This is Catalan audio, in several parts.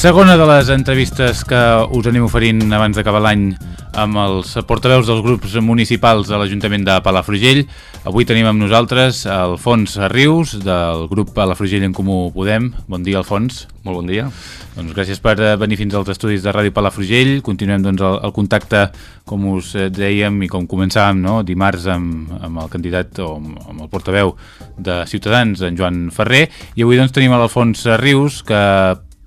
Segona de les entrevistes que us anem oferint abans d'acabar l'any amb els portaveus dels grups municipals de l'Ajuntament de Palafrugell. Avui tenim amb nosaltres Alfons Rius, del grup Palafrugell en Comú Podem. Bon dia, Alfons. Molt bon dia. Doncs gràcies per eh, venir fins als estudis de Ràdio Palafrugell. Continuem doncs, el, el contacte, com us eh, dèiem i com començàvem no? dimarts amb, amb el candidat o amb, amb el portaveu de Ciutadans, en Joan Ferrer, i avui doncs, tenim l'Alfons Rius, que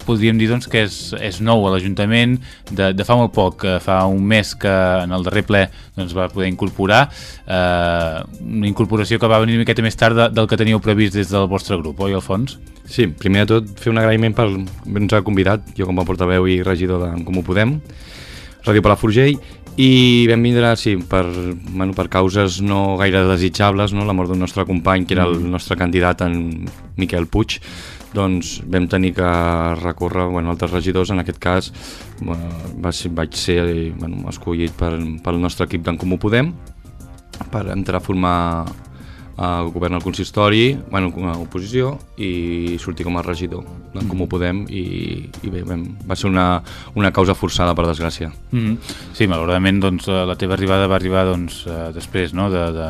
podríem dir doncs, que és, és nou a l'Ajuntament de, de fa molt poc, fa un mes que en el darrer ple doncs, va poder incorporar eh, una incorporació que va venir una miqueta més tard de, del que teníeu previst des del vostre grup, oi Alfons? Sí, primer de tot fer un agraïment per ens ha convidat, jo com a portaveu i regidor de Com ho Podem, Ràdio Palafrugell, i vam vindre, sí, per, bueno, per causes no gaire desitjables, no? la mort d'un nostre company, que era el nostre candidat, en Miquel Puig, doncs vam tenir que recórrer bueno, altres regidors, en aquest cas bueno, va ser, vaig ser bueno, escollit per, pel nostre equip d'en Comú Podem per entrar a formar el govern al consistori, bueno, com a oposició, i sortir com a regidor d'en Comú Podem, i, i bé, bé, va ser una, una causa forçada, per desgràcia. Mm -hmm. Sí, malauradament doncs, eh, la teva arribada va arribar doncs, eh, després no? de, de,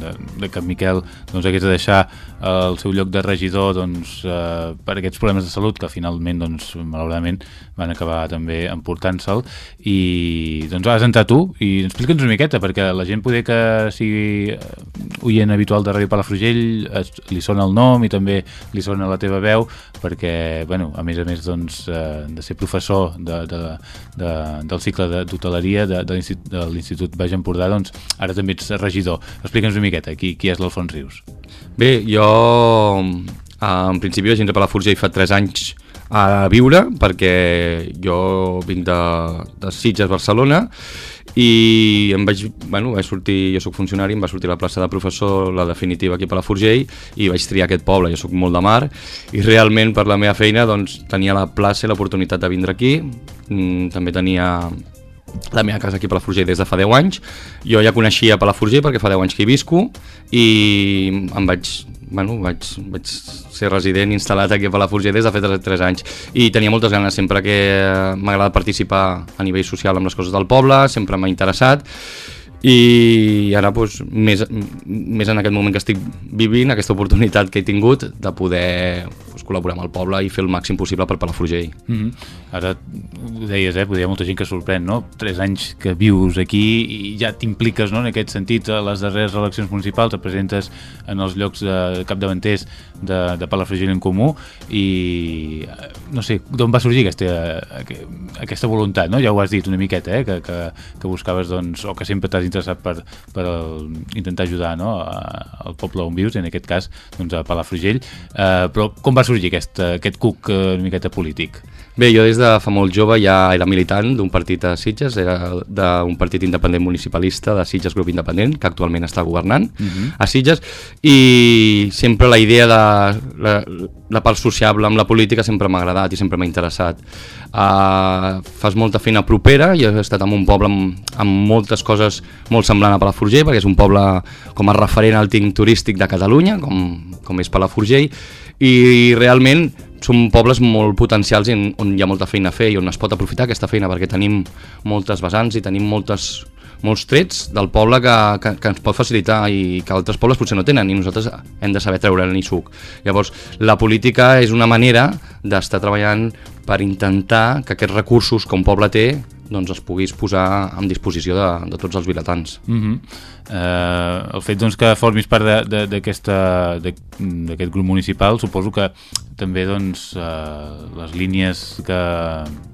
de, de que Miquel doncs, hagués de deixar el seu lloc de regidor doncs, eh, per aquests problemes de salut que finalment, doncs, malauradament, van acabar també emportant-se'l, i doncs has entrat tu, i explica'ns una miqueta, perquè la gent poder que sigui oient habitual de Ràdio Palafrugell es, li sona el nom i també li sona la teva veu, perquè bueno, a més a més doncs, eh, de ser professor de, de, de, del cicle d'hoteleria de, de, de l'Institut Baix Empordà, doncs ara també ets regidor. Explica'ns una miqueta, qui, qui és l'Alfons Rius? Bé, jo en principi vaig entrar a Palafrugell fa 3 anys a viure, perquè jo vinc de, de Sitges, Barcelona, i em vaig, bueno, vaig sortir, jo sóc funcionari, em va sortir la plaça de professor, la definitiva aquí a Palafrugell, i vaig triar aquest poble, jo sóc molt de mar, i realment per la meva feina doncs, tenia la plaça i l'oportunitat de vindre aquí, mm, també tenia la meva casa aquí a Palafrugell des de fa 10 anys, jo ja coneixia Palafrugell perquè fa 10 anys que hi visco, i em vaig bueno, vaig, vaig ser resident instal·lat aquí a Palafrugell des de fa 3 anys i tenia moltes ganes, sempre que m'agrada participar a nivell social amb les coses del poble, sempre m'ha interessat. I ara doncs, més, més en aquest moment que estic vivint, aquesta oportunitat que he tingut de poder doncs, col·laborar amb el poble i fer el màxim possible per Palafrugell. Mm -hmm. Ara ho deies, eh? Podria molta gent que sorprèn, no? Tres anys que vius aquí i ja t'impliques no? en aquest sentit a les darreres eleccions municipals, et presentes en els llocs de capdavanters de, de Palafrugell en Comú i no sé, d'on va sorgir aquesta, aquesta voluntat, no? Ja ho has dit una miqueta, eh? que, que, que buscaves doncs, o que sempre t'has interessat per, per el, intentar ajudar no? al poble on vius, en aquest cas doncs, a Palafrugell. Uh, però com va sorgir aquest, aquest cuc una miqueta polític? Bé, jo des de fa molt jove ja era militant d'un partit a Sitges, era d'un partit independent municipalista de Sitges Grup Independent, que actualment està governant uh -huh. a Sitges, i sempre la idea de la, la part sociable amb la política sempre m'ha agradat i sempre m'ha interessat. Uh, fas molta feina propera, i he estat en un poble amb, amb moltes coses molt semblant a Palafrugell, perquè és un poble com a referent al tinc turístic de Catalunya, com, com és Palafrugell, i realment són pobles molt potencials on, on hi ha molta feina a fer i on es pot aprofitar aquesta feina perquè tenim moltes vessants i tenim moltes, molts trets del poble que, que, que ens pot facilitar i que altres pobles potser no tenen i nosaltres hem de saber treure-ne suc. Llavors, la política és una manera d'estar treballant per intentar que aquests recursos que un poble té doncs es puguis posar en disposició de, de tots els vilatans. Mm -hmm. Eh, el fet doncs, que formis part d'aquest grup municipal suposo que també doncs, eh, les línies que,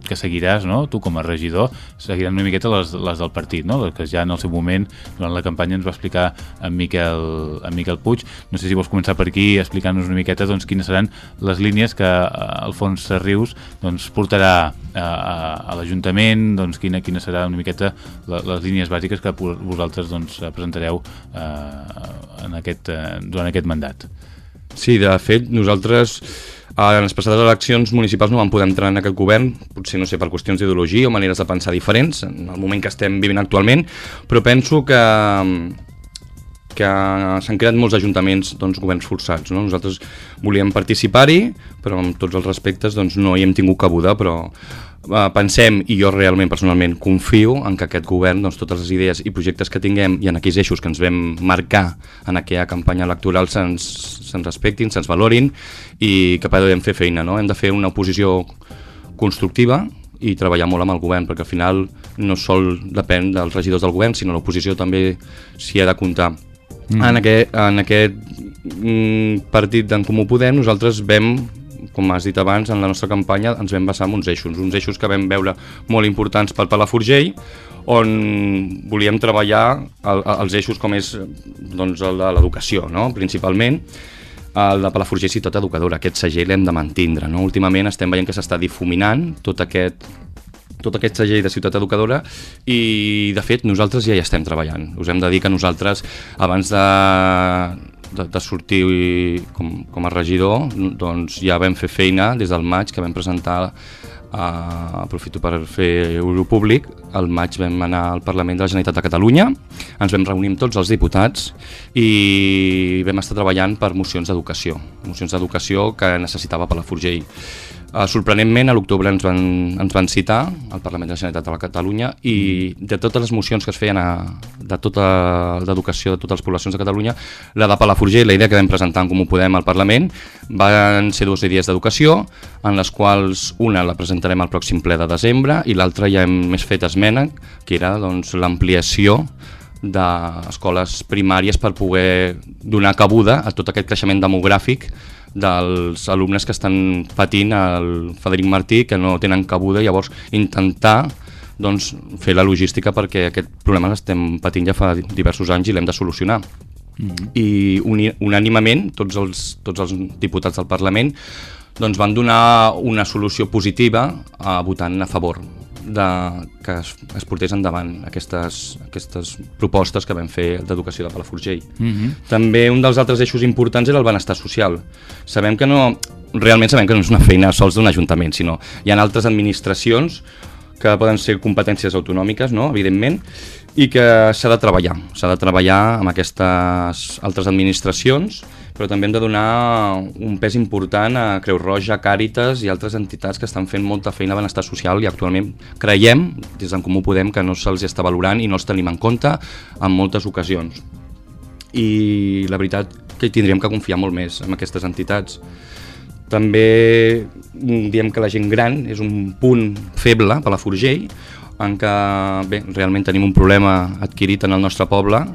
que seguiràs, no? tu com a regidor, seguiran una miqueta les, les del partit, no? les que ja en el seu moment, durant la campanya, ens va explicar en Miquel, en Miquel Puig. No sé si vols començar per aquí explicant-nos una miqueta doncs, quines seran les línies que eh, Alfons Rius doncs, portarà a, a, a l'Ajuntament, doncs, quina, quina serà una miqueta la, les línies bàsiques que vosaltres doncs, presentareu eh, en aquest, eh, durant aquest mandat. Sí, de fet, nosaltres en les passades eleccions municipals no vam poder entrar en aquest govern, potser no sé, per qüestions d'ideologia o maneres de pensar diferents, en el moment que estem vivint actualment, però penso que que s'han creat molts ajuntaments doncs, governs forçats. No? Nosaltres volíem participar-hi, però amb tots els respectes doncs, no hi hem tingut cabuda, però eh, pensem, i jo realment personalment confio en que aquest govern, doncs, totes les idees i projectes que tinguem i en aquells eixos que ens vam marcar en aquella campanya electoral se'ns se respectin, se'ns valorin i que podem fer feina. No? Hem de fer una oposició constructiva i treballar molt amb el govern, perquè al final no sol depèn dels regidors del govern, sinó l'oposició també s'hi ha de comptar. Mm. En aquest, en aquest mm, partit d'en Comú Podem nosaltres vam com has dit abans, en la nostra campanya ens vam basar en uns eixos, uns eixos que vam veure molt importants pel Palafrugell, on volíem treballar el, els eixos com és doncs, l'educació, no? principalment, el de Palafrugell Ciutat Educadora, aquest segell l'hem de mantindre. No? Últimament estem veient que s'està difuminant tot aquest, tot aquest segell de Ciutat Educadora i, de fet, nosaltres ja hi estem treballant. Us hem de dir que nosaltres, abans de, de, de sortir com, com a regidor, doncs ja vam fer feina des del maig que vam presentar Uh, aprofito per fer euro públic al maig vam anar al Parlament de la Generalitat de Catalunya ens vam reunir amb tots els diputats i vam estar treballant per mocions d'educació mocions d'educació que necessitava per la Forgell Uh, sorprenentment, a l'octubre ens, van, ens van citar al Parlament de la Generalitat de la Catalunya i de totes les mocions que es feien a, de tota l'educació de totes les poblacions de Catalunya, la de Palafrugell, la idea que vam presentar en Comú Podem al Parlament, van ser dues idees d'educació, en les quals una la presentarem al pròxim ple de desembre i l'altra ja hem més fet esmena, que era doncs, l'ampliació d'escoles primàries per poder donar cabuda a tot aquest creixement demogràfic dels alumnes que estan patint el Federic Martí, que no tenen cabuda, llavors intentar doncs, fer la logística perquè aquest problema l'estem patint ja fa diversos anys i l'hem de solucionar. Mm -hmm. I uni, unànimament tots els, tots els diputats del Parlament doncs, van donar una solució positiva a votant a favor de, que es, es portés endavant aquestes, aquestes propostes que vam fer d'educació de Palafrugell. Mm -hmm. També un dels altres eixos importants era el benestar social. Sabem que no, realment sabem que no és una feina sols d'un ajuntament, sinó hi ha altres administracions que poden ser competències autonòmiques, no? evidentment, i que s'ha de treballar. S'ha de treballar amb aquestes altres administracions però també hem de donar un pes important a Creu Roja, Càritas i altres entitats que estan fent molta feina de benestar social i actualment creiem, des d'en Comú Podem, que no se'ls està valorant i no els tenim en compte en moltes ocasions. I la veritat que tindríem que confiar molt més en aquestes entitats. També diem que la gent gran és un punt feble per la Forgell, en què bé, realment tenim un problema adquirit en el nostre poble,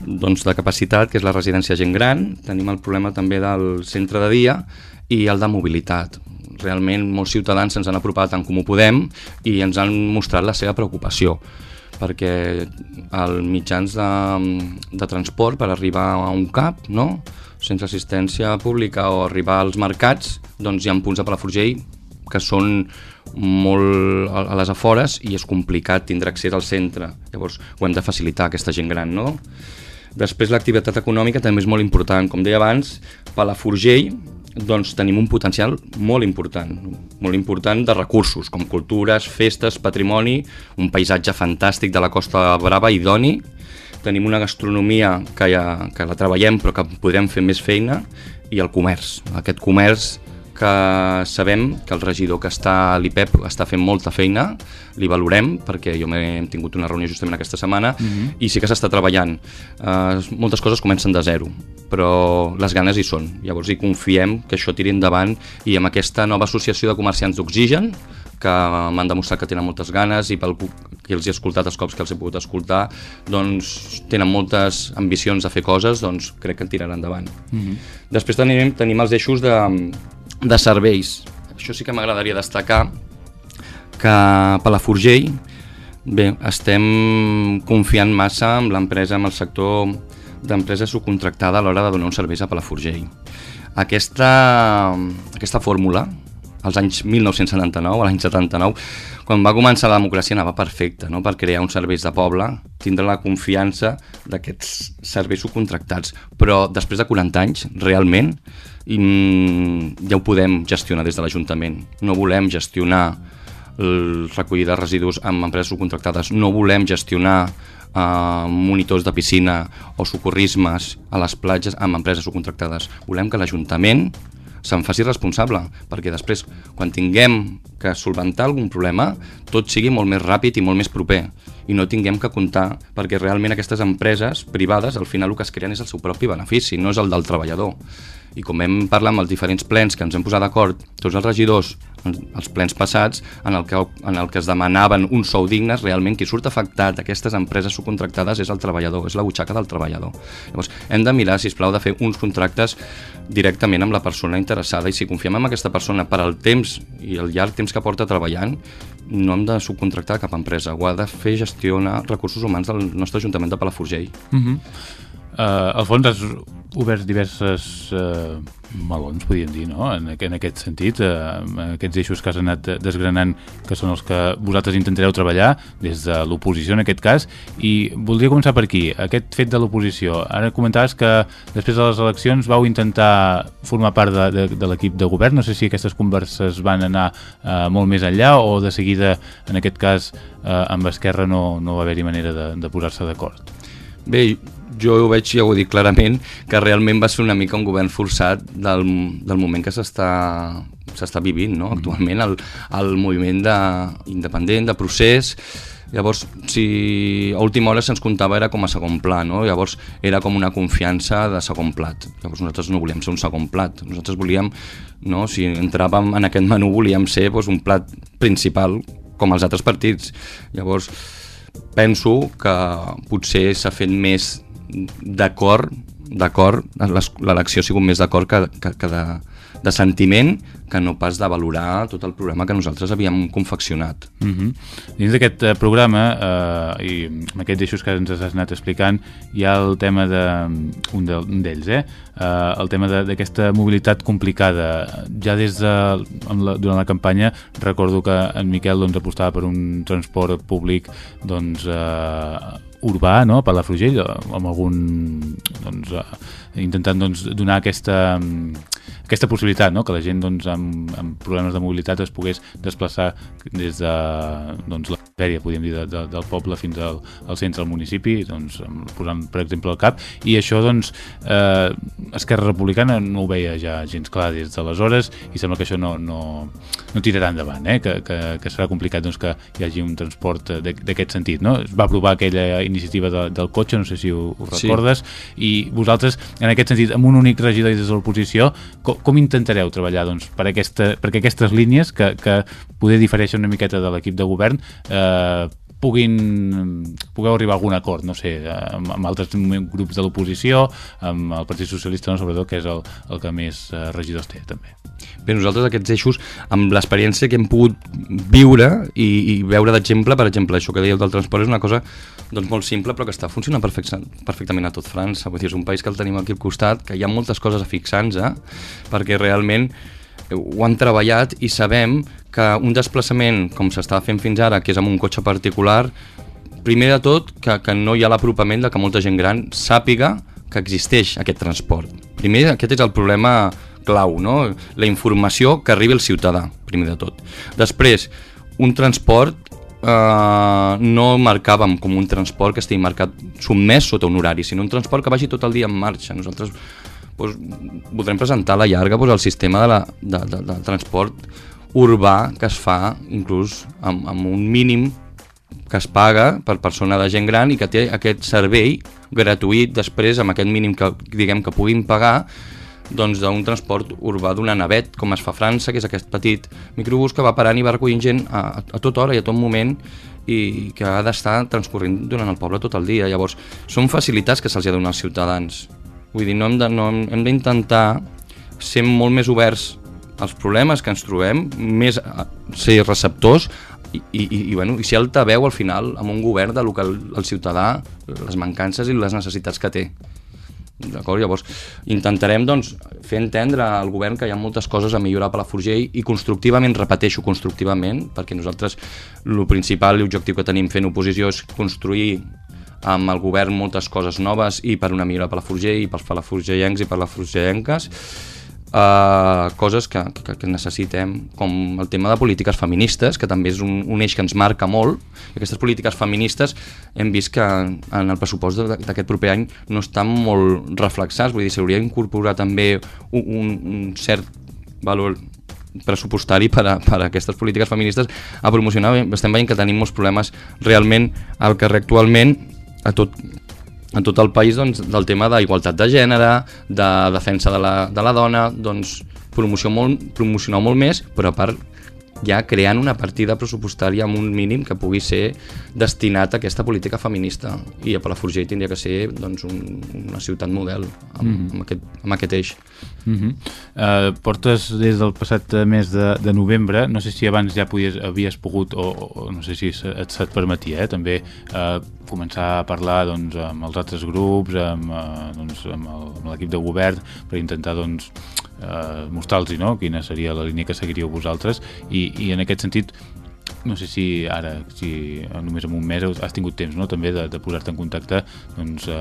doncs, de capacitat, que és la residència gent gran, tenim el problema també del centre de dia i el de mobilitat. Realment molts ciutadans se'ns han apropat en Comú Podem i ens han mostrat la seva preocupació perquè els mitjans de, de transport per arribar a un CAP, no? sense assistència pública o arribar als mercats, doncs hi ha punts de Palafrugell que són molt a les afores i és complicat tindre accés al centre. Llavors ho hem de facilitar aquesta gent gran, no? Després l'activitat econòmica també és molt important. Com deia abans, Palafrugell doncs tenim un potencial molt important, molt important de recursos, com cultures, festes, patrimoni, un paisatge fantàstic de la Costa Brava i Doni, tenim una gastronomia que, ja, que la treballem però que podrem fer més feina i el comerç. Aquest comerç que sabem que el regidor que està a l'IPEP està fent molta feina, li valorem, perquè jo hem tingut una reunió justament aquesta setmana, uh mhm. -huh. i sí que s'està treballant. Uh, moltes coses comencen de zero, però les ganes hi són. Llavors hi confiem que això tiri endavant i amb aquesta nova associació de comerciants d'Oxigen, que m'han demostrat que tenen moltes ganes i pel que els he escoltat els cops que els he pogut escoltar, doncs tenen moltes ambicions de fer coses, doncs crec que en tiraran endavant. Uh mhm. -huh. Després tenim, tenim els eixos de, de serveis. Això sí que m'agradaria destacar que Palafrugell bé, estem confiant massa amb l'empresa, amb el sector d'empresa subcontractada a l'hora de donar uns serveis a Palafrugell. Aquesta, aquesta fórmula, als anys 1979, a l'any 79, quan va començar la democràcia anava perfecta, no? per crear uns serveis de poble, tindre la confiança d'aquests serveis subcontractats. Però després de 40 anys, realment, ja ho podem gestionar des de l'Ajuntament. No volem gestionar el recollida de residus amb empreses subcontractades, no volem gestionar eh, monitors de piscina o socorrismes a les platges amb empreses subcontractades. Volem que l'Ajuntament se'n faci responsable, perquè després, quan tinguem que solventar algun problema, tot sigui molt més ràpid i molt més proper i no tinguem que comptar, perquè realment aquestes empreses privades, al final el que es creen és el seu propi benefici, no és el del treballador i com hem parlat amb els diferents plens que ens hem posat d'acord, tots els regidors, els plens passats, en el, que, en el que es demanaven un sou dignes, realment qui surt afectat d'aquestes empreses subcontractades és el treballador, és la butxaca del treballador. Llavors, hem de mirar, si plau de fer uns contractes directament amb la persona interessada i si confiem en aquesta persona per al temps i el llarg temps que porta treballant, no hem de subcontractar cap empresa, ho ha de fer gestionar recursos humans del nostre Ajuntament de Palafrugell. Uh -huh. uh, al fons has obert diverses uh, melons, podríem dir, no? en, en aquest sentit, uh, aquests eixos que has anat desgranant, que són els que vosaltres intentareu treballar, des de l'oposició en aquest cas, i voldria començar per aquí, aquest fet de l'oposició. Ara comentaves que després de les eleccions vau intentar formar part de, de, de l'equip de govern, no sé si aquestes converses van anar uh, molt més enllà o de seguida, en aquest cas, uh, amb Esquerra no, no va haver-hi manera de, de posar-se d'acord. Bé, jo ho veig, ja ho dit clarament, que realment va ser una mica un govern forçat del, del moment que s'està s'està vivint, no? Mm. actualment, el, el moviment de, independent, de procés, Llavors, si a última hora se'ns comptava era com a segon pla, no? Llavors era com una confiança de segon plat. Llavors nosaltres no volíem ser un segon plat. Nosaltres volíem, no? si entràvem en aquest menú, volíem ser doncs, un plat principal, com els altres partits. Llavors, penso que potser s'ha fet més d'acord, d'acord, l'elecció ha sigut més d'acord que, que, que de, de sentiment que no pas de valorar tot el programa que nosaltres havíem confeccionat. Uh mhm. -huh. Dins d'aquest uh, programa, uh, i amb aquests eixos que ens has anat explicant, hi ha el tema de, un d'ells, de, eh? Uh, el tema d'aquesta mobilitat complicada. Ja des de, la, durant la campanya recordo que en Miquel doncs, apostava per un transport públic doncs, uh, urbà, no? per la Frugell, amb algun... Doncs, uh, intentant doncs, donar aquesta, aquesta possibilitat, no? que la gent doncs, amb, amb problemes de mobilitat es pogués desplaçar des de doncs, la fèria, podríem dir, de, de, del poble fins al, al centre del municipi, doncs, posant, per exemple, el CAP, i això, doncs, eh, Esquerra Republicana no ho veia ja gens clar des d'aleshores i sembla que això no, no, no tirarà endavant, eh? que, que, que serà complicat doncs, que hi hagi un transport d'aquest sentit. No? Es va aprovar aquella iniciativa de, del cotxe, no sé si ho, ho recordes, sí. i vosaltres, en aquest sentit, amb un únic regidor des de l'oposició, com, com intentareu treballar doncs, per aquesta, perquè aquestes línies que, que poder difereixen una miqueta de l'equip de govern eh, puguin, pugueu arribar a algun acord, no sé, amb, amb altres grups de l'oposició, amb el Partit Socialista, no, sobretot, que és el, el que més eh, regidors té, també. Bé, nosaltres aquests eixos, amb l'experiència que hem pogut viure i, i veure d'exemple, per exemple, això que dèieu del transport és una cosa doncs, molt simple però que està funcionant perfecte, perfectament a tot França, vull dir, és un país que el tenim aquí al costat, que hi ha moltes coses a fixar-nos, eh? perquè realment ho han treballat i sabem que un desplaçament com s'està fent fins ara, que és amb un cotxe particular, primer de tot que, que no hi ha l'apropament de que molta gent gran sàpiga que existeix aquest transport. Primer, aquest és el problema clau, no? la informació que arribi al ciutadà, primer de tot. Després, un transport eh, no marcàvem com un transport que estigui marcat sotmès sota un horari, sinó un transport que vagi tot el dia en marxa. Nosaltres doncs, voldrem presentar a la llarga doncs, el sistema de, la, de, de, de transport urbà que es fa inclús amb, amb un mínim que es paga per persona de gent gran i que té aquest servei gratuït després amb aquest mínim que diguem que puguin pagar doncs d'un transport urbà d'una navet com es fa a França, que és aquest petit microbús que va parant i va recollint gent a, a tota hora i a tot moment i que ha d'estar transcorrent durant el poble tot el dia. Llavors, són facilitats que se'ls ha de donar als ciutadans Vull dir, no hem de, no, hem d'intentar ser molt més oberts als problemes que ens trobem, més ser receptors i, i, i, bueno, i ser altaveu al final amb un govern de que el, el ciutadà, les mancances i les necessitats que té. D'acord? Llavors, intentarem doncs, fer entendre al govern que hi ha moltes coses a millorar per la Forgell i constructivament, repeteixo, constructivament, perquè nosaltres el principal i l'objectiu que tenim fent oposició és construir amb el govern moltes coses noves i per una millora per la Forger i pels palaforgellencs i per la forgellenques uh, coses que, que, que necessitem, com el tema de polítiques feministes, que també és un, un eix que ens marca molt, i aquestes polítiques feministes hem vist que en el pressupost d'aquest proper any no estan molt reflexats, vull dir, s'hauria d'incorporar també un, un, un cert valor pressupostari per a, per a aquestes polítiques feministes a promocionar. Estem veient que tenim molts problemes realment al carrer actualment a tot, en tot el país doncs, del tema d'igualtat de gènere, de defensa de la, de la dona, doncs promoció molt, promocionar molt més, però a part ja creant una partida pressupostària amb un mínim que pugui ser destinat a aquesta política feminista i a Palafrugell tindria que ser doncs, un, una ciutat model amb, mm -hmm. amb, aquest, amb aquest eix. Mm -hmm. uh, portes des del passat mes de, de novembre, no sé si abans ja podies, havies pogut o, o no sé si et, se't permetia eh, també uh, començar a parlar doncs, amb els altres grups, amb, uh, doncs, amb l'equip de govern per intentar doncs, eh, mostrar-los no? quina seria la línia que seguiríeu vosaltres i, i en aquest sentit no sé si ara, si només en un mes has tingut temps no? també de, de posar-te en contacte doncs, eh,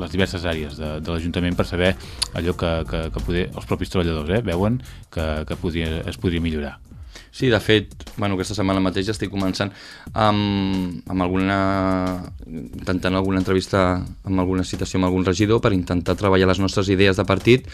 les diverses àrees de, de l'Ajuntament per saber allò que, que, que poder, els propis treballadors eh, veuen que, que podria, es podria millorar. Sí, de fet, bueno, aquesta setmana mateix estic començant amb, amb alguna... intentant alguna entrevista amb alguna citació amb algun regidor per intentar treballar les nostres idees de partit,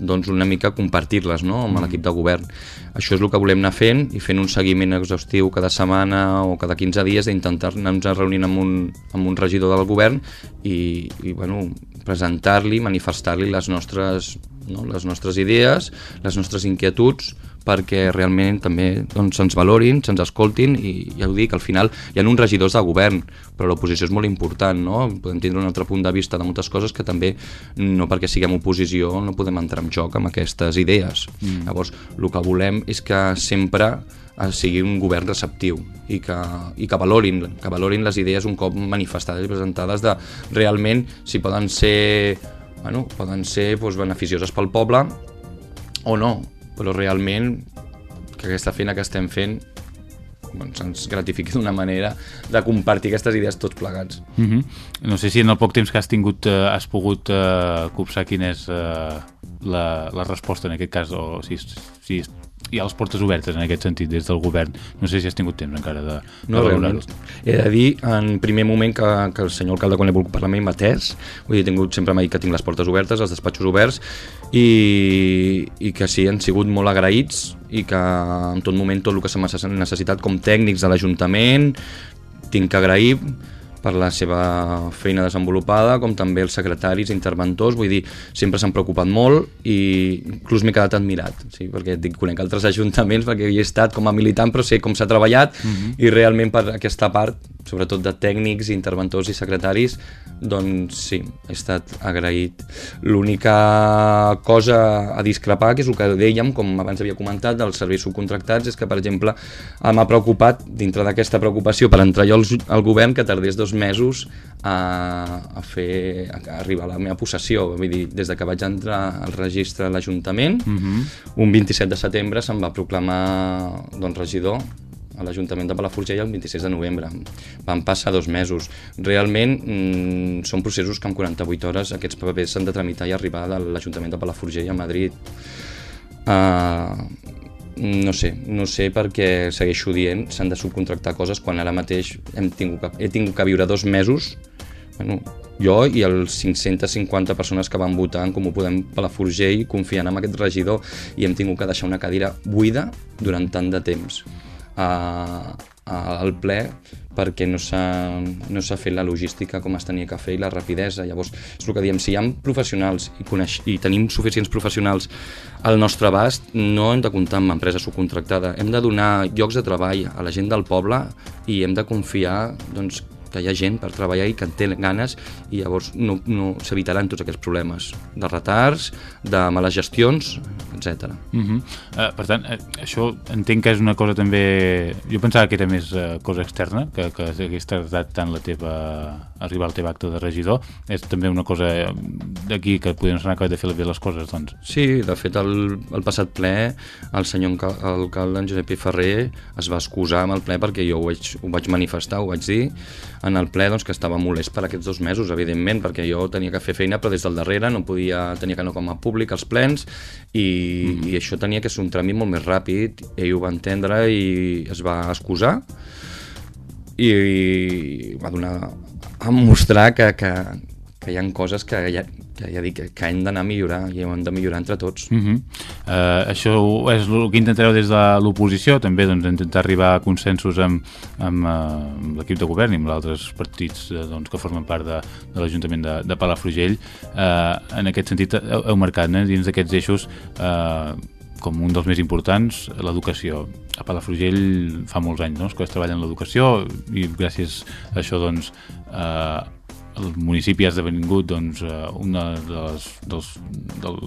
doncs una mica compartir-les no? amb l'equip de govern. Això és el que volem anar fent i fent un seguiment exhaustiu cada setmana o cada 15 dies d'intentar anar-nos reunint amb un, amb un regidor del govern i, i bueno, presentar-li, manifestar-li les nostres no? les nostres idees, les nostres inquietuds, perquè realment també doncs, se'ns valorin, se'ns escoltin i ja ho dic, al final hi ha uns regidors de govern, però l'oposició és molt important, no? podem tindre un altre punt de vista de moltes coses que també no perquè siguem oposició no podem entrar en joc amb aquestes idees. Mm. Llavors, el que volem és que sempre eh, sigui un govern receptiu i que, i que valorin que valorin les idees un cop manifestades i presentades de realment si poden ser bueno, poden ser doncs, beneficioses pel poble o no, però realment que aquesta feina que estem fent doncs, ens gratifiqui d'una manera de compartir aquestes idees tots plegats. Mm -hmm. No sé si en el poc temps que has tingut eh, has pogut eh, copsar quina és eh, la, la resposta en aquest cas o si, si hi ha les portes obertes en aquest sentit des del govern. No sé si has tingut temps encara de, no, de valorar-ho. He de dir en primer moment que, que el senyor alcalde quan he volgut parlar amb ell m'ha atès, vull dir, he tingut, sempre m'ha dit que tinc les portes obertes, els despatxos oberts i, i que sí, han sigut molt agraïts i que en tot moment tot el que s'ha necessitat com tècnics de l'Ajuntament tinc que agrair per la seva feina desenvolupada, com també els secretaris, interventors, vull dir, sempre s'han preocupat molt i inclús m'he quedat admirat, sí, perquè dic, conec altres ajuntaments perquè hi he estat com a militant però sé com s'ha treballat uh mhm. -huh. i realment per aquesta part, sobretot de tècnics, interventors i secretaris, doncs sí, he estat agraït. L'única cosa a discrepar, que és el que dèiem, com abans havia comentat, dels serveis subcontractats, és que, per exemple, m'ha preocupat, dintre d'aquesta preocupació per entrar jo al, al govern, que tardés dos mesos a, a fer a arribar a la meva possessió, vull dir, des de que vaig entrar al registre de l'Ajuntament, uh mhm. -huh. un 27 de setembre se'm va proclamar doncs, regidor a l'Ajuntament de Palafrugell el 26 de novembre. Van passar dos mesos. Realment mm, són processos que en 48 hores aquests papers s'han de tramitar i arribar de l'Ajuntament de Palafrugell a Madrid. Uh, no sé, no sé perquè segueixo dient, s'han de subcontractar coses quan ara mateix hem tingut que, he tingut que viure dos mesos bueno, jo i els 550 persones que van votar en Comú Podem Palafrugell confiant en aquest regidor i hem tingut que deixar una cadira buida durant tant de temps a, a, al ple perquè no s'ha no fet la logística com es tenia que fer i la rapidesa. Llavors, és el que diem, si hi ha professionals i, coneix, i tenim suficients professionals al nostre abast, no hem de comptar amb empresa subcontractada. Hem de donar llocs de treball a la gent del poble i hem de confiar doncs, que hi ha gent per treballar i que en té ganes i llavors no, no s'evitaran tots aquests problemes de retards, de males gestions, etc. Uh -huh. uh, per tant, uh, això entenc que és una cosa també... Jo pensava que era més uh, cosa externa, que, que hagués tardat tant la teva... arribar al teu acte de regidor. És també una cosa d'aquí que podem anar acabat de fer bé les coses, doncs. Sí, de fet, el, el passat ple, el senyor alcalde, en Josep I. Ferrer, es va excusar amb el ple perquè jo ho vaig, ho vaig manifestar, ho vaig dir, en el ple doncs, que estava molest per aquests dos mesos, evidentment, perquè jo tenia que fer feina, però des del darrere no podia tenir que no com a públic als plens i mm. i això tenia que ser un tràmit molt més ràpid, ell ho va entendre i es va excusar i, i va donar a mostrar que, que, que hi ha coses que ja, que ja dic que hem d'anar a millorar i hem de millorar entre tots. Uh -huh. uh, això és el que intentareu des de l'oposició, també doncs, intentar arribar a consensos amb, amb, uh, amb l'equip de govern i amb altres partits uh, doncs, que formen part de, de l'Ajuntament de, de Palafrugell. Uh, en aquest sentit heu, heu marcat eh, dins d'aquests eixos uh, com un dels més importants, l'educació. A Palafrugell fa molts anys no? que es treballa en l'educació i gràcies a això doncs, eh, el municipi ha esdevingut doncs, eh, una de les, dels, del,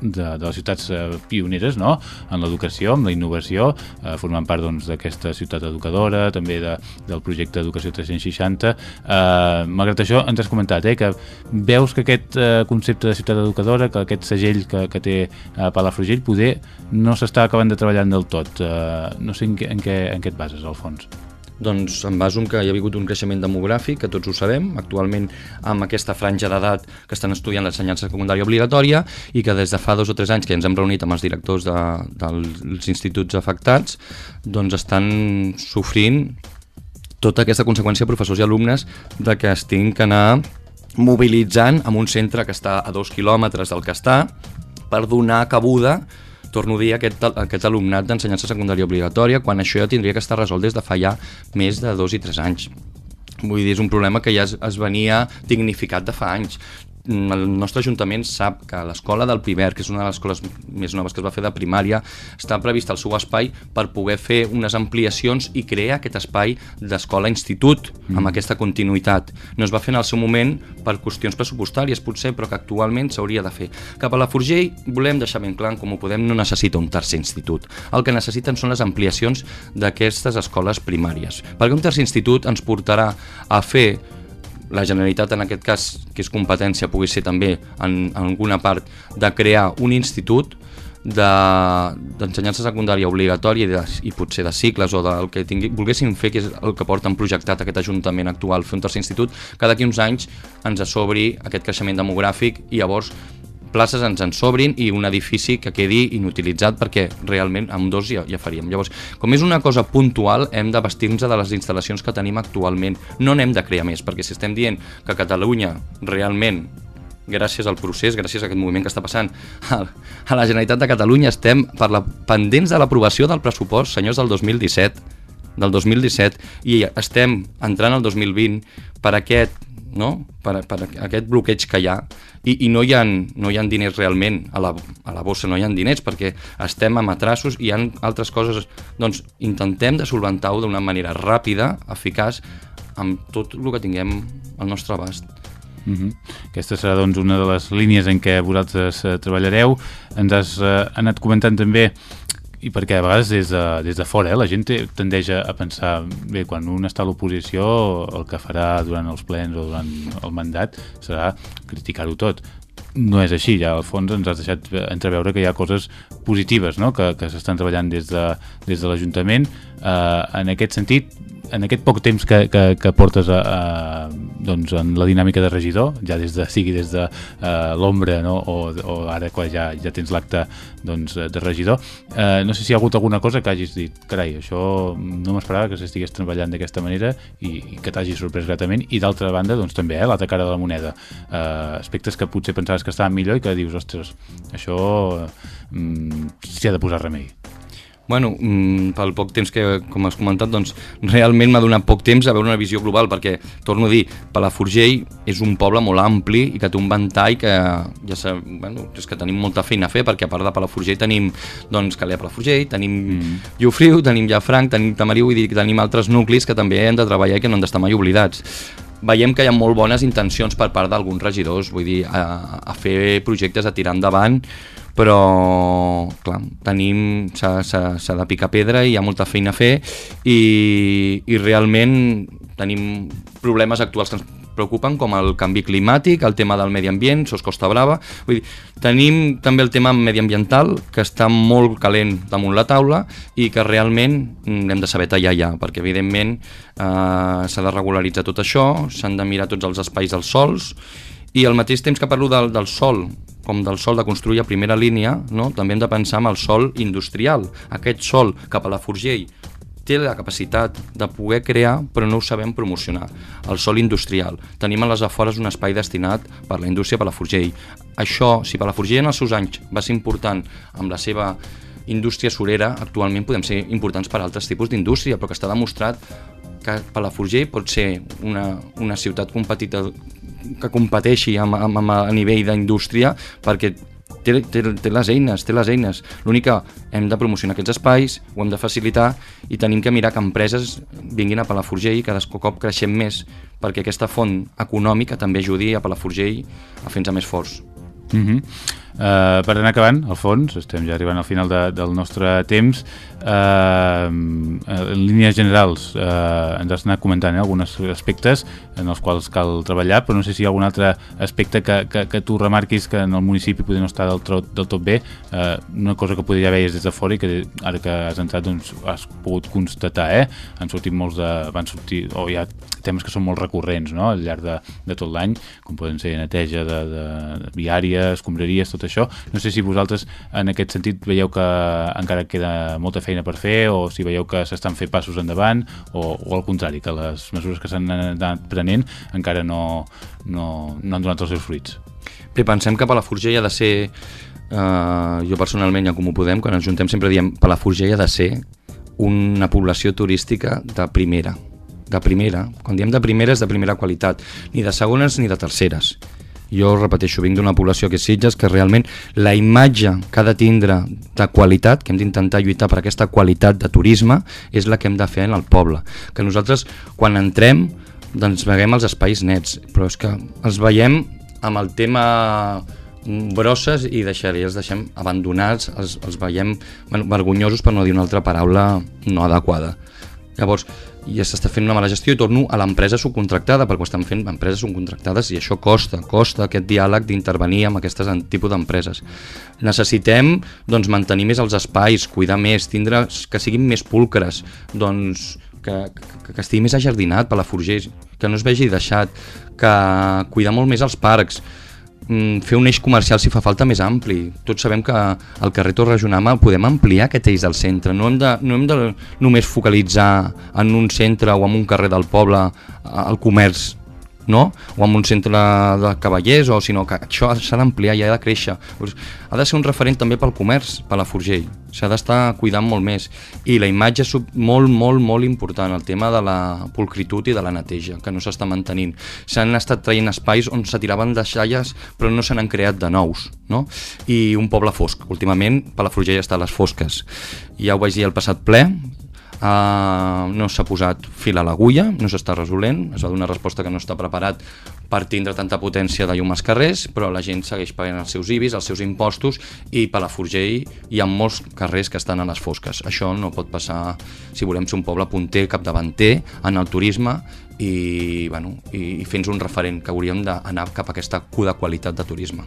de, de les ciutats eh, pioneres no? en l'educació, en la innovació, eh, formant part doncs, d'aquesta doncs, ciutat educadora, també de, del projecte Educació 360. Eh, malgrat això, ens has comentat eh, que veus que aquest eh, concepte de ciutat educadora, que aquest segell que, que té eh, Palafrugell, poder no s'està acabant de treballar del tot. Eh, no sé en què, en, què, en què et bases, Alfons. Doncs em baso en que hi ha hagut un creixement demogràfic, que tots ho sabem, actualment amb aquesta franja d'edat que estan estudiant l'ensenyança secundària obligatòria i que des de fa dos o tres anys que ens hem reunit amb els directors de, dels instituts afectats, doncs estan sofrint tota aquesta conseqüència professors i alumnes de que es tinguin que anar mobilitzant en un centre que està a dos quilòmetres del que està per donar cabuda torno a dir, aquest, aquest alumnat d'ensenyança secundària obligatòria, quan això ja tindria que estar resolt des de fa ja més de dos i tres anys. Vull dir, és un problema que ja es, es venia dignificat de fa anys. Mm, el nostre ajuntament sap que l'escola del Piver, que és una de les escoles més noves que es va fer de primària, està previst el seu espai per poder fer unes ampliacions i crear aquest espai d'escola-institut mm. amb aquesta continuïtat. No es va fer en el seu moment per qüestions pressupostàries, potser, però que actualment s'hauria de fer. Cap a la Forgell volem deixar ben clar com ho podem, no necessita un tercer institut. El que necessiten són les ampliacions d'aquestes escoles primàries. Perquè un tercer institut ens portarà a fer la Generalitat en aquest cas, que és competència, pugui ser també en, en alguna part de crear un institut d'ensenyança de, secundària obligatòria i, de, i potser de cicles o del que tingui, volguéssim fer, que és el que porten projectat aquest Ajuntament actual, fer un tercer institut, cada d'aquí uns anys ens sobri aquest creixement demogràfic i llavors places ens en sobrin i un edifici que quedi inutilitzat perquè realment amb dos ja, ja faríem. Llavors, com és una cosa puntual, hem de vestir-nos de les instal·lacions que tenim actualment. No n'hem de crear més, perquè si estem dient que Catalunya realment gràcies al procés, gràcies a aquest moviment que està passant a, la Generalitat de Catalunya, estem per la, pendents de l'aprovació del pressupost, senyors, del 2017 del 2017 i estem entrant al 2020 per aquest no? per, per aquest bloqueig que hi ha i, i no, hi ha, no hi ha diners realment a la, a la bossa, no hi ha diners perquè estem amb atrasos i hi ha altres coses doncs intentem de solventar-ho d'una manera ràpida, eficaç amb tot el que tinguem al nostre abast. Uh -huh. Aquesta serà doncs, una de les línies en què vosaltres eh, treballareu. Ens has eh, anat comentant també i perquè a vegades des de, des de fora eh, la gent tendeix a pensar bé, quan un està a l'oposició el que farà durant els plens o durant el mandat serà criticar-ho tot no és així, ja al fons ens has deixat entreveure que hi ha coses positives no? que, que s'estan treballant des de, des de l'Ajuntament eh, en aquest sentit en aquest poc temps que, que, que portes a, a, doncs, en la dinàmica de regidor, ja des de, sigui des de uh, l'ombra no? o, o ara quan ja, ja tens l'acte doncs, de regidor, uh, no sé si hi ha hagut alguna cosa que hagis dit, carai, això no m'esperava que s'estigués treballant d'aquesta manera i, i que t'hagi sorprès gratament, i d'altra banda, doncs també, eh, l'altra cara de la moneda, uh, aspectes que potser pensaves que estaven millor i que dius, ostres, això um, s'hi ha de posar remei. Bueno, mm, pel poc temps que, com has comentat, doncs realment m'ha donat poc temps a veure una visió global, perquè, torno a dir, Palafrugell és un poble molt ampli i que té un ventall que ja sab, bueno, és que tenim molta feina a fer, perquè a part de Palafrugell tenim doncs, Calella Palafrugell, tenim mm. Llofriu, tenim Llafranc, tenim Tamariu, que tenim altres nuclis que també hem de treballar i que no han d'estar mai oblidats veiem que hi ha molt bones intencions per part d'alguns regidors, vull dir, a, a fer projectes a tirar endavant, però clar, tenim s'ha de picar pedra i hi ha molta feina a fer i, i realment tenim problemes actuals que ens preocupen com el canvi climàtic, el tema del medi ambient, SOS Costa Brava, vull dir, tenim també el tema mediambiental que està molt calent damunt la taula i que realment hem de saber tallar ja, perquè evidentment eh, s'ha de regularitzar tot això, s'han de mirar tots els espais dels sols. I al mateix temps que parlo del, del sol com del sol de construir a primera línia, no? també hem de pensar en el sol industrial. Aquest sol cap a la Forgell té la capacitat de poder crear, però no ho sabem promocionar. El sol industrial. Tenim a les afores un espai destinat per la indústria per la Forgell. Això, si per la Forgell en els seus anys va ser important amb la seva indústria surera, actualment podem ser importants per altres tipus d'indústria, però que està demostrat que Palafrugell pot ser una, una ciutat competita, que competeixi amb, amb, amb a nivell d'indústria perquè té, té, té les eines, té les eines. L'únic que hem de promocionar aquests espais, ho hem de facilitar i tenim que mirar que empreses vinguin a Palafrugell i cada cop creixem més perquè aquesta font econòmica també ajudi a Palafrugell a fer-nos més forts. Mm -hmm. Uh, per anar acabant, al fons, estem ja arribant al final de, del nostre temps, uh, en línies generals uh, ens has anat comentant eh, alguns aspectes en els quals cal treballar, però no sé si hi ha algun altre aspecte que, que, que tu remarquis que en el municipi potser no està del, tot, del tot bé, uh, una cosa que podria veies des de fora i que ara que has entrat doncs, has pogut constatar, eh? han sortit molts de... van sortir, o hi ha temes que són molt recurrents no? al llarg de, de tot l'any, com poden ser neteja de, de, de viària, escombraries, tot això. No sé si vosaltres en aquest sentit veieu que encara queda molta feina per fer o si veieu que s'estan fent passos endavant o, o al contrari, que les mesures que s'han anat prenent encara no, no, no han donat els seus fruits. Bé, pensem que Palafrugell ha de ser, eh, jo personalment ja com ho podem, quan ens juntem sempre diem Palafrugell ha de ser una població turística de primera, de primera. Quan diem de primera és de primera qualitat, ni de segones ni de terceres jo repeteixo, vinc d'una població que és Sitges, que realment la imatge que ha de tindre de qualitat, que hem d'intentar lluitar per aquesta qualitat de turisme, és la que hem de fer en el poble. Que nosaltres, quan entrem, doncs veiem els espais nets, però és que els veiem amb el tema brosses i deixaré, els deixem abandonats, els, els veiem bueno, vergonyosos per no dir una altra paraula no adequada. Llavors, i s'està fent una mala gestió i torno a l'empresa subcontractada, perquè ho estan fent empreses subcontractades i això costa, costa aquest diàleg d'intervenir amb aquestes tipus d'empreses. Necessitem doncs, mantenir més els espais, cuidar més, tindre que siguin més pulcres, doncs, que, que, que estigui més ajardinat per la Forgés, que no es vegi deixat, que cuidar molt més els parcs, fer un eix comercial si fa falta més ampli. Tots sabem que al carrer Torre Junama podem ampliar aquest eix del centre. No hem, de, no hem de només focalitzar en un centre o en un carrer del poble el comerç no? o en un centre de cavallers, o sinó que això s'ha d'ampliar i ha de créixer. Ha de ser un referent també pel comerç, per la Forgell. S'ha d'estar cuidant molt més. I la imatge és molt, molt, molt important, el tema de la pulcritud i de la neteja, que no s'està mantenint. S'han estat traient espais on se tiraven deixalles, però no se n'han creat de nous. No? I un poble fosc. Últimament, per la Forgell està a les fosques. Ja ho vaig dir al passat ple, Uh, no s'ha posat fil a l'agulla, no s'està resolent, es va donar resposta que no està preparat per tindre tanta potència de llum als carrers, però la gent segueix pagant els seus IBIs, els seus impostos, i per la Forgell hi ha molts carrers que estan a les fosques. Això no pot passar si volem ser un poble punter, capdavanter en el turisme i, bueno, i, i fins un referent, que hauríem d'anar cap a aquesta cuda qualitat de turisme.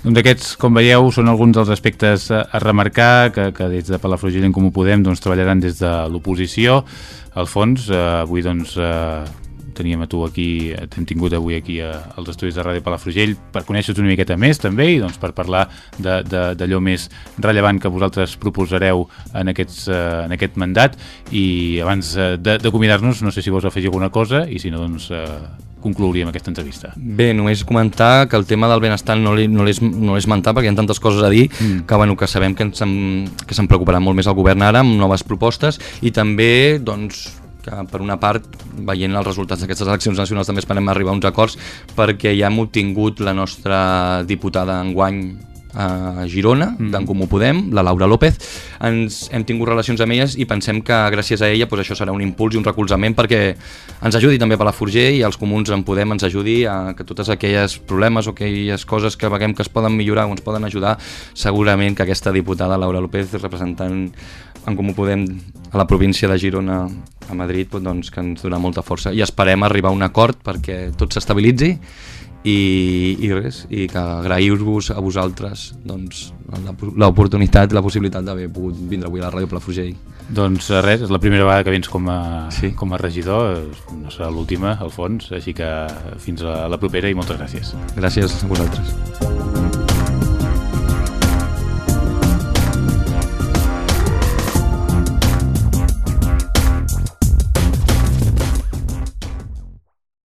Doncs aquests, com veieu, són alguns dels aspectes a, remarcar que, que des de Palafrugell en Comú Podem doncs, treballaran des de l'oposició. Al fons, eh, avui doncs, eh, teníem a tu aquí, t'hem tingut avui aquí a, als estudis de Ràdio Palafrugell per conèixer-te una miqueta més també i doncs, per parlar d'allò més rellevant que vosaltres proposareu en, aquests, eh, en aquest mandat i abans eh, d'acomiadar-nos no sé si vols afegir alguna cosa i si no doncs eh, conclouríem aquesta entrevista. Bé, només comentar que el tema del benestar no l'he no no esmentat perquè hi ha tantes coses a dir mm. que, bueno, que sabem que se'n preocuparà molt més el govern ara amb noves propostes i també doncs, que per una part, veient els resultats d'aquestes eleccions nacionals també esperem arribar a uns acords perquè ja hem obtingut la nostra diputada enguany a Girona, mm. d'en Comú Podem, la Laura López. Ens hem tingut relacions amb elles i pensem que gràcies a ella pues, això serà un impuls i un recolzament perquè ens ajudi també per la Forger i els comuns en Podem ens ajudi a que totes aquelles problemes o aquelles coses que veiem que es poden millorar o ens poden ajudar, segurament que aquesta diputada Laura López, representant en Comú Podem a la província de Girona a Madrid, doncs, que ens donarà molta força i esperem arribar a un acord perquè tot s'estabilitzi i, i res, i que agrair-vos a vosaltres doncs, l'oportunitat, la possibilitat d'haver pogut vindre avui a la ràdio Palafrugell. Doncs eh, res, és la primera vegada que vens com a, sí. com a regidor, no serà l'última al fons, així que fins a la propera i moltes gràcies. Gràcies a vosaltres.